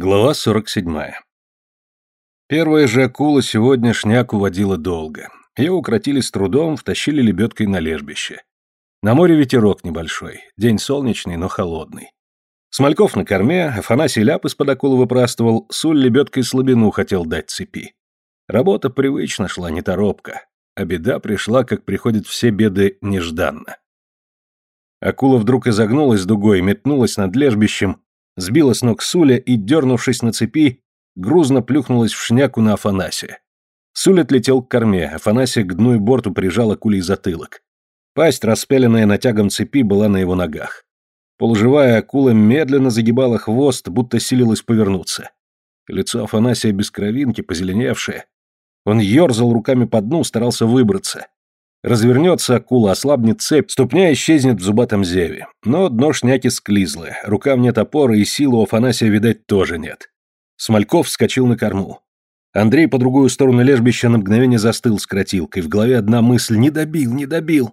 Глава 47. Первая же акула сегодня шняку водила долго. Ее укротили с трудом, втащили лебедкой на лежбище. На море ветерок небольшой, день солнечный, но холодный. Смольков на корме, Афанасий ляп из-под акулы выпрастывал, Суль лебедкой слабину хотел дать цепи. Работа привычно шла, неторопко, а беда пришла, как приходят все беды, нежданно. Акула вдруг изогнулась дугой, метнулась над лежбищем, сбила с ног Суля и, дернувшись на цепи, грузно плюхнулась в шняку на Афанасия. Суль отлетел к корме, Афанасия к дну и борту прижала кулей затылок. Пасть, распяленная натягом цепи, была на его ногах. Полуживая акула медленно загибала хвост, будто силилась повернуться. Лицо Афанасия без кровинки, позеленевшее. Он ерзал руками по дну, старался выбраться. Развернется акула, ослабнет цепь, ступня исчезнет в зубатом зеве. Но дно шняки склизлое, рукав нет опоры и силы у Афанасия, видать, тоже нет. Смольков вскочил на корму. Андрей по другую сторону лежбища на мгновение застыл с кротилкой. В голове одна мысль «не добил, не добил».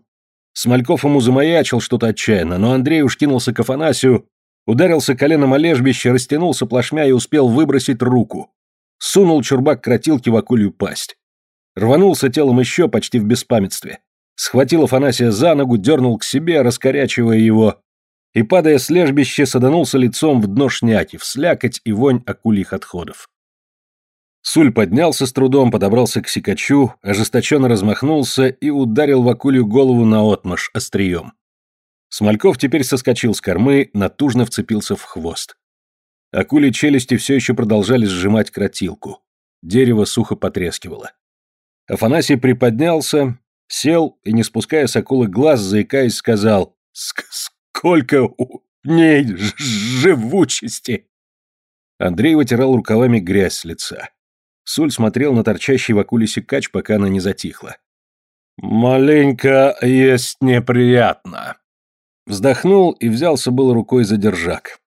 Смольков ему замаячил что-то отчаянно, но Андрей уж кинулся к Афанасию, ударился коленом о лежбище, растянулся плашмя и успел выбросить руку. Сунул чурбак кротилки в акулью пасть. Рванулся телом еще почти в беспамятстве. Схватил Афанасия за ногу, дернул к себе, раскорячивая его, и, падая с лежбища, саданулся лицом в дно шняки, в слякоть и вонь акульих отходов. Суль поднялся с трудом, подобрался к сикачу, ожесточенно размахнулся и ударил в акулью голову наотмашь острием. Смольков теперь соскочил с кормы, натужно вцепился в хвост. Акули челюсти все еще продолжали сжимать кротилку. Дерево сухо потрескивало. Афанасий приподнялся, сел и, не спуская с акулы глаз, заикаясь, сказал «Сколько у ней живучести!» Андрей вытирал рукавами грязь с лица. Суль смотрел на торчащий в акуле сикач, пока она не затихла. «Маленько есть неприятно». Вздохнул и взялся было рукой за держак.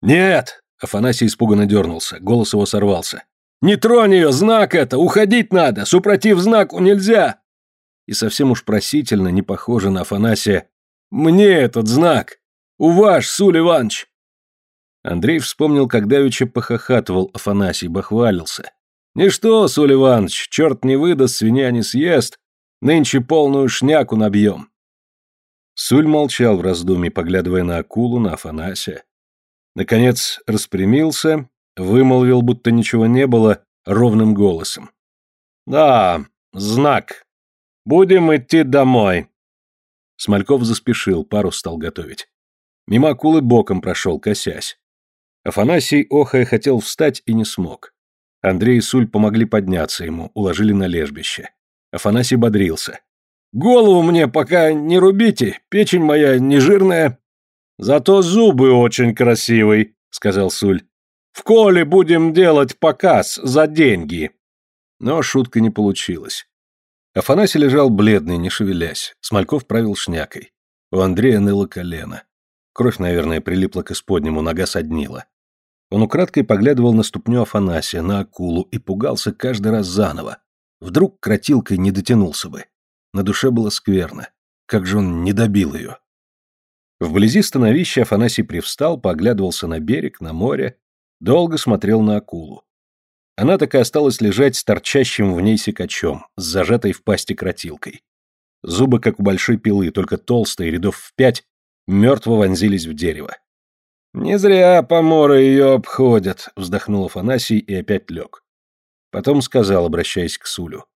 «Нет!» — Афанасий испуганно дернулся, голос его сорвался. «Не тронь ее, знак это, уходить надо, супротив знаку нельзя!» И совсем уж просительно, не похоже на Афанасия. «Мне этот знак! У ваш, Суль Иванович!» Андрей вспомнил, как давеча похохатывал Афанасий, бахвалился. «Ничто, Суль Иванович, черт не выдаст, свинья не съест, нынче полную шняку набьем». Суль молчал в раздумье, поглядывая на акулу, на Афанасия. Наконец распрямился, Вымолвил, будто ничего не было, ровным голосом. «Да, знак. Будем идти домой». Смольков заспешил, пару стал готовить. Мимо акулы боком прошел, косясь. Афанасий, охая, хотел встать и не смог. Андрей и Суль помогли подняться ему, уложили на лежбище. Афанасий бодрился. «Голову мне пока не рубите, печень моя не жирная». «Зато зубы очень красивый», — сказал Суль. В коле будем делать показ за деньги. Но шутка не получилась. Афанасий лежал бледный, не шевелясь. Смольков правил шнякой. У Андрея ныло колено. Кровь, наверное, прилипла к исподнему, нога соднила. Он украдкой поглядывал на ступню Афанасия, на акулу и пугался каждый раз заново. Вдруг кротилкой не дотянулся бы. На душе было скверно. Как же он не добил ее. Вблизи становища Афанасий привстал, поглядывался на берег, на море, Долго смотрел на акулу. Она так и осталась лежать с торчащим в ней секачом, с зажатой в пасти кротилкой. Зубы, как у большой пилы, только толстые, рядов в пять, мертво вонзились в дерево. «Не зря поморы ее обходят», — вздохнул Афанасий и опять лег. Потом сказал, обращаясь к Сулю.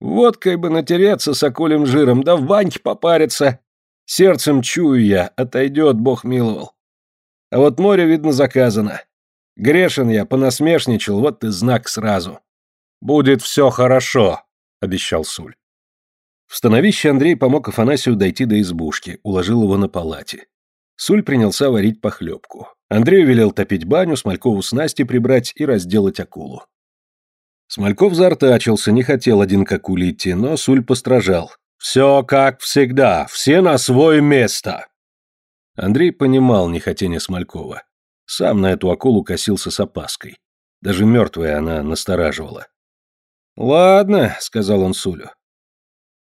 «Водкой бы натереться с акулем жиром, да в баньке попариться. Сердцем чую я, отойдет, бог миловал. А вот море, видно, заказано. Грешен я, понасмешничал, вот ты знак сразу. Будет все хорошо, обещал Суль. В становище Андрей помог Афанасию дойти до избушки, уложил его на палате. Суль принялся варить похлебку. Андрею велел топить баню, Смолькову снасти прибрать и разделать акулу. Смольков заортачился, не хотел один к акуле идти, но Суль постражал. «Все как всегда, все на свое место!» Андрей понимал нехотение Смолькова. Сам на эту акулу косился с опаской. Даже мертвая она настораживала. «Ладно», — сказал он Сулю.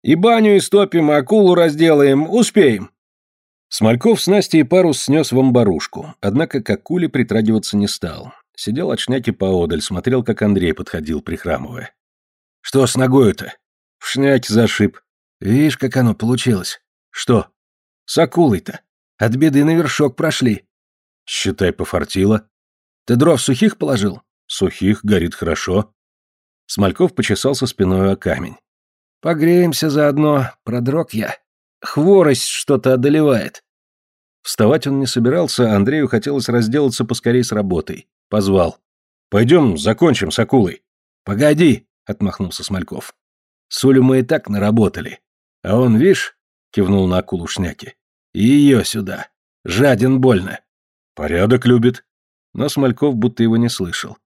«И баню истопим, и акулу разделаем, успеем». Смольков с Настей парус снес в амбарушку, однако к акуле притрагиваться не стал. Сидел от шняки поодаль, смотрел, как Андрей подходил, прихрамывая. «Что с ногою-то?» «В шняке зашиб». «Видишь, как оно получилось?» «Что?» «С акулой-то. От беды на вершок прошли». «Считай, пофартило». «Ты дров сухих положил?» «Сухих, горит хорошо». Смольков почесался спиной о камень. «Погреемся заодно, продрог я. Хворость что-то одолевает». Вставать он не собирался, Андрею хотелось разделаться поскорей с работой. Позвал. «Пойдем, закончим с акулой». «Погоди», — отмахнулся Смольков. «Сулю мы и так наработали. А он, вишь, — кивнул на акулу шняки, — и ее сюда. Жаден больно». «Порядок любит». Но Смольков будто его не слышал.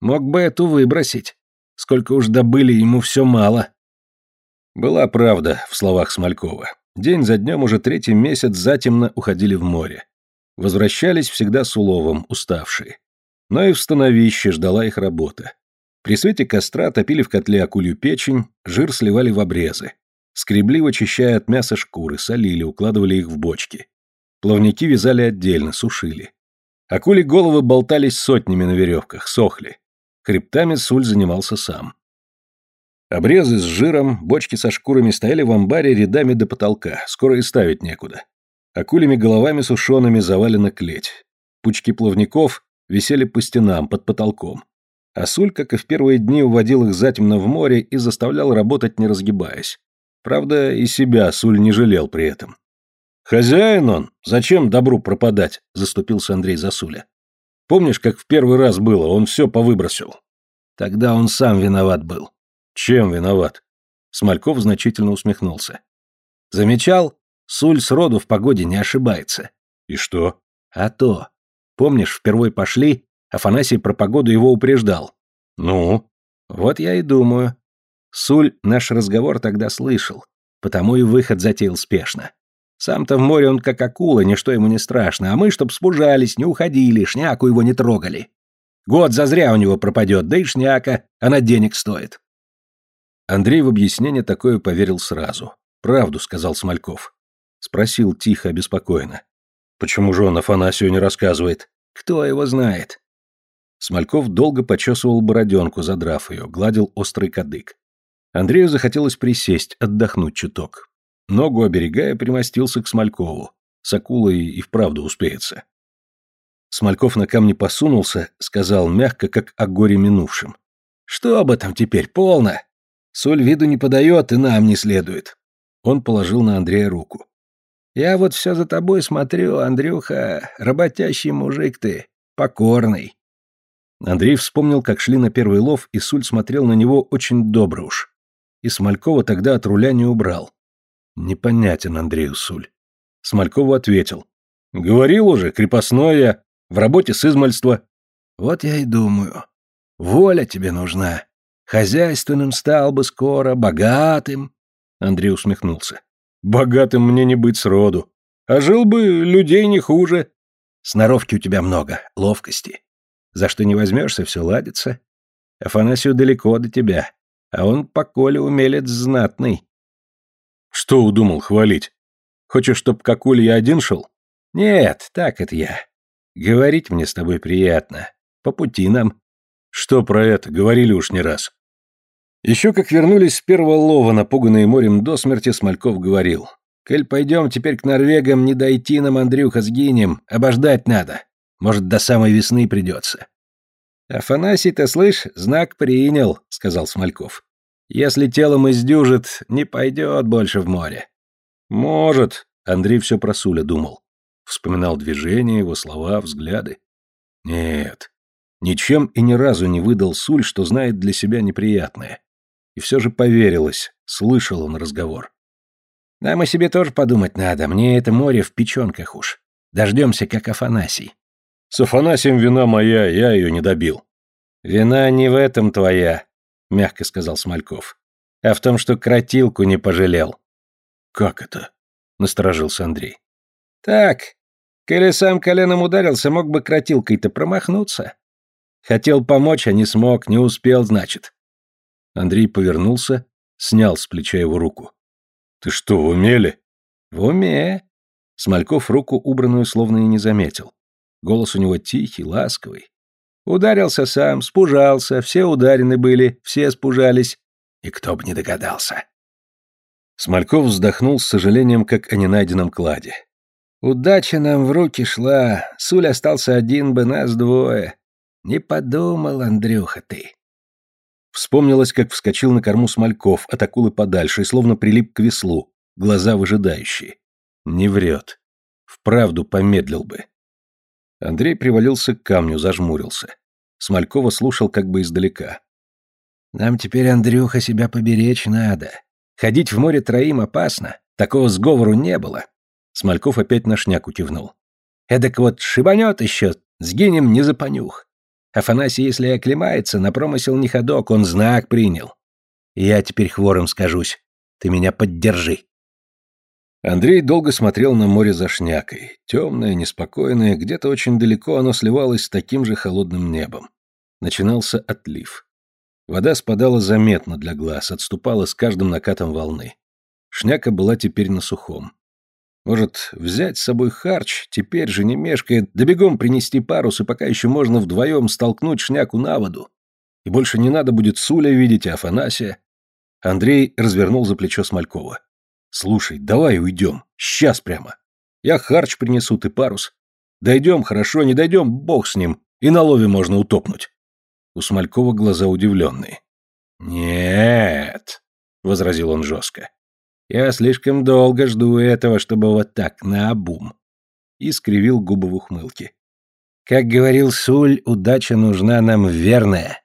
«Мог бы эту выбросить. Сколько уж добыли, ему все мало». Была правда в словах Смолькова. День за днем уже третий месяц затемно уходили в море. Возвращались всегда с уловом, уставшие. Но и в становище ждала их работа. При свете костра топили в котле акулью печень, жир сливали в обрезы. Скребли, вычищая от мяса шкуры, солили, укладывали их в бочки. Плавники вязали отдельно, сушили. Акули головы болтались сотнями на веревках, сохли. Хребтами Суль занимался сам. Обрезы с жиром, бочки со шкурами стояли в амбаре рядами до потолка, скоро и ставить некуда. Акулями головами сушеными завалена клеть. Пучки плавников висели по стенам, под потолком. А Суль, как и в первые дни, уводил их затемно в море и заставлял работать, не разгибаясь. Правда, и себя Суль не жалел при этом. «Хозяин он! Зачем добру пропадать?» – заступился Андрей за Суля. «Помнишь, как в первый раз было, он все повыбросил?» Тогда он сам виноват был. Чем виноват? Смольков значительно усмехнулся. Замечал? Суль с роду в погоде не ошибается. И что? А то. Помнишь, впервые пошли, Афанасий про погоду его упреждал. Ну? Вот я и думаю. Суль наш разговор тогда слышал, потому и выход затеял спешно. Сам-то в море он как акула, ничто ему не страшно, а мы, чтоб спужались, не уходили, шняку его не трогали. Год зазря у него пропадет, да и шняка, она денег стоит. Андрей в объяснение такое поверил сразу. «Правду», — сказал Смольков. Спросил тихо, обеспокоенно. «Почему же он Афанасию не рассказывает?» «Кто его знает?» Смольков долго почесывал бороденку, задрав ее, гладил острый кадык. Андрею захотелось присесть, отдохнуть чуток. Ногу оберегая, примостился к Смолькову. С акулой и вправду успеется. Смольков на камне посунулся, сказал мягко, как о горе минувшем. «Что об этом теперь, полно? Соль виду не подает и нам не следует. Он положил на Андрея руку. Я вот все за тобой смотрю, Андрюха, работящий мужик ты, покорный. Андрей вспомнил, как шли на первый лов, и Суль смотрел на него очень добро уж. И Смолькова тогда от руля не убрал. Непонятен Андрею Суль. Смолькову ответил. «Говорил уже, крепостное, в работе с измальства». «Вот я и думаю. Воля тебе нужна. Хозяйственным стал бы скоро, богатым. Андрей усмехнулся. Богатым мне не быть сроду. А жил бы людей не хуже. Сноровки у тебя много, ловкости. За что не возьмешься, все ладится. Афанасию далеко до тебя, а он по коле умелец знатный. Что удумал хвалить? Хочешь, чтоб как я один шел? Нет, так это я. Говорить мне с тобой приятно. По пути нам. Что про это, говорили уж не раз. Еще как вернулись с первого лова, напуганные морем до смерти, Смольков говорил. «Коль пойдем теперь к норвегам, не дойти нам, Андрюха, сгинем, обождать надо. Может, до самой весны придется». «Афанасий-то, слышь, знак принял», — сказал Смольков. «Если телом издюжит, не пойдет больше в море». «Может», — Андрей все про Суля думал. Вспоминал движения, его слова, взгляды. «Нет, ничем и ни разу не выдал Суль, что знает для себя неприятное. И все же поверилось, слышал он разговор. «Нам о себе тоже подумать надо, мне это море в печенках уж. Дождемся, как Афанасий». «С Афанасием вина моя, я ее не добил». «Вина не в этом твоя», — мягко сказал Смольков, «а в том, что кротилку не пожалел». «Как это?» — насторожился Андрей. «Так, коли сам коленом ударился, мог бы кротилкой-то промахнуться. Хотел помочь, а не смог, не успел, значит. Андрей повернулся, снял с плеча его руку. «Ты что, в уме ли?» «В уме». Смольков руку убранную словно и не заметил. Голос у него тихий, ласковый. Ударился сам, спужался, все ударены были, все спужались. И кто бы не догадался. Смольков вздохнул с сожалением, как о ненайденном кладе. Удача нам в руки шла, Суль остался один бы, нас двое. Не подумал, Андрюха, ты. Вспомнилось, как вскочил на корму Смольков, от акулы подальше, и словно прилип к веслу, глаза выжидающие. Не врет. Вправду помедлил бы. Андрей привалился к камню, зажмурился. Смолькова слушал как бы издалека. «Нам теперь, Андрюха, себя поберечь надо. Ходить в море троим опасно. Такого сговору не было». Смольков опять на шняку кивнул. «Эдак вот шибанет еще, сгинем не за понюх. Афанасий, если и оклемается, на промысел не ходок, он знак принял. Я теперь хворым скажусь. Ты меня поддержи». Андрей долго смотрел на море за шнякой. Темное, неспокойное, где-то очень далеко оно сливалось с таким же холодным небом. Начинался отлив. Вода спадала заметно для глаз, отступала с каждым накатом волны. Шняка была теперь на сухом. Может, взять с собой харч, теперь же не мешкая, да бегом принести парус, и пока еще можно вдвоем столкнуть шняку на воду. И больше не надо будет Суля видеть, а Афанасия. Андрей развернул за плечо Смолькова. Слушай, давай уйдем. Сейчас прямо. Я харч принесу, ты парус. Дойдем, хорошо, не дойдем, бог с ним. И на лове можно утопнуть. У Смолькова глаза удивленные. «Нет», — возразил он жестко. «Я слишком долго жду этого, чтобы вот так, наобум». И скривил губы в ухмылке. «Как говорил Суль, удача нужна нам верная.